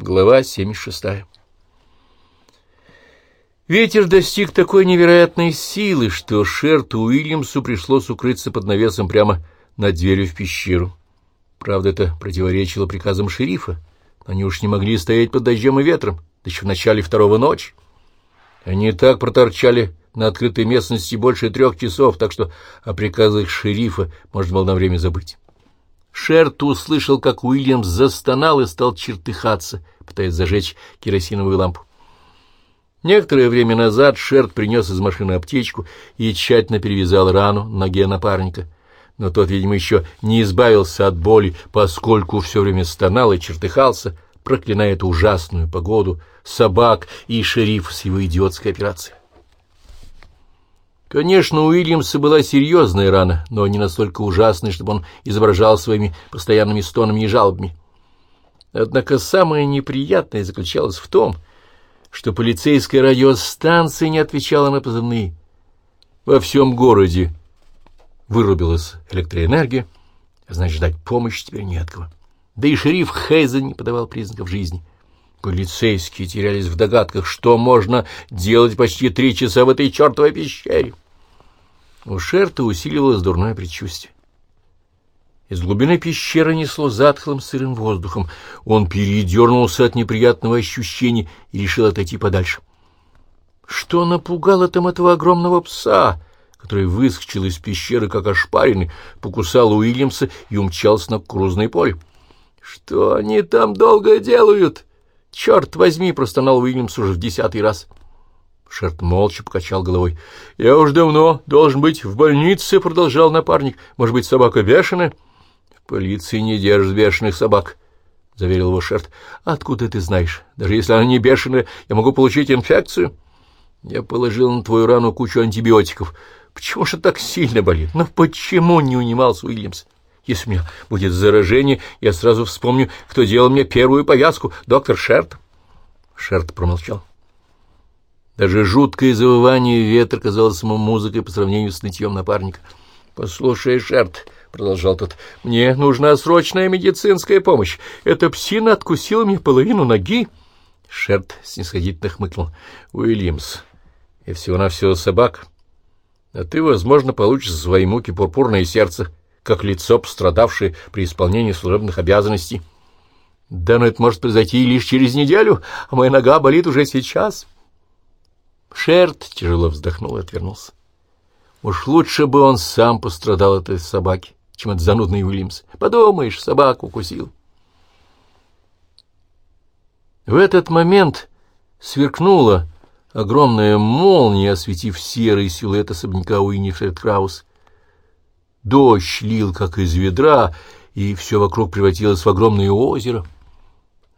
Глава 76. Ветер достиг такой невероятной силы, что Шерту Уильямсу пришлось укрыться под навесом прямо над дверью в пещеру. Правда, это противоречило приказам шерифа. Они уж не могли стоять под дождем и ветром, да еще в начале второго ночи. Они так проторчали на открытой местности больше трех часов, так что о приказах шерифа можно было на время забыть. Шерт услышал, как Уильямс застонал и стал чертыхаться, пытаясь зажечь керосиновую лампу. Некоторое время назад Шерт принес из машины аптечку и тщательно перевязал рану ноге напарника. Но тот, видимо, еще не избавился от боли, поскольку все время стонал и чертыхался, проклиная эту ужасную погоду, собак и шериф с его идиотской операцией. Конечно, у Уильямса была серьезная рана, но не настолько ужасная, чтобы он изображал своими постоянными стонами и жалобами. Однако самое неприятное заключалось в том, что полицейская радиостанция не отвечала на позывные. Во всем городе вырубилась электроэнергия, а значит, ждать помощи теперь не от кого. Да и шериф Хейзен не подавал признаков жизни. Полицейские терялись в догадках, что можно делать почти три часа в этой чертовой пещере. У Шерта усиливалось дурное предчувствие. Из глубины пещеры несло затхлым сырым воздухом. Он передернулся от неприятного ощущения и решил отойти подальше. Что напугало там этого огромного пса, который выскочил из пещеры, как ошпаренный, покусал Уильямса и умчался на кукурузное поле? — Что они там долго делают? «Черт возьми!» — простонал Уильямс уже в десятый раз. Шерт молча покачал головой. «Я уж давно должен быть в больнице», — продолжал напарник. «Может быть, собака бешеная?» «В полиции не держат бешеных собак», — заверил его Шерт. «Откуда ты знаешь? Даже если она не бешеная, я могу получить инфекцию?» «Я положил на твою рану кучу антибиотиков. Почему же так сильно болит? Ну почему не унимался Уильямс?» Если у меня будет заражение, я сразу вспомню, кто делал мне первую повязку, доктор Шерт. Шерт промолчал. Даже жуткое завывание ветра казалось ему музыкой по сравнению с нытьем напарника. — Послушай, Шерт, — продолжал тот, — мне нужна срочная медицинская помощь. Эта псина откусила мне половину ноги. Шерт снисходительно хмыкнул. — Уильямс, я всего-навсего собак, а ты, возможно, получишь свои муки пурпурное сердце. — как лицо, пострадавшее при исполнении служебных обязанностей. Да, но это может произойти лишь через неделю, а моя нога болит уже сейчас. Шерт тяжело вздохнул и отвернулся. Уж лучше бы он сам пострадал от этой собаки, чем от занудной Уильямс. Подумаешь, собаку укусил. В этот момент сверкнула огромная молния, осветив серый силуэт особняка Уиннифред Краус. Дождь лил, как из ведра, и все вокруг превратилось в огромное озеро.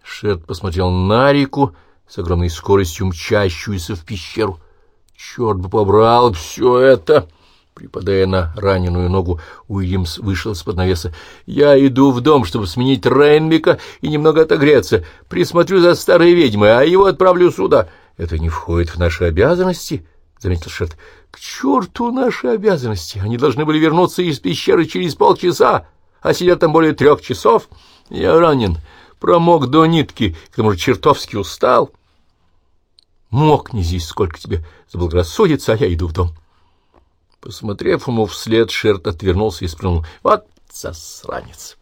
Шерт посмотрел на реку с огромной скоростью мчащуюся в пещеру. Черт бы побрал все это! Припадая на раненую ногу, Уильямс вышел из-под навеса. «Я иду в дом, чтобы сменить Рейнвика и немного отогреться. Присмотрю за старой ведьмой, а его отправлю сюда». «Это не входит в наши обязанности», — заметил Шерт. — К черту наши обязанности! Они должны были вернуться из пещеры через полчаса, а сидят там более трех часов. Я ранен, промок до нитки, к тому же чертовски устал. Мокни здесь, сколько тебе заблагорассудится, а я иду в дом. Посмотрев ему вслед, Шерт отвернулся и сплюнул. Вот засранец!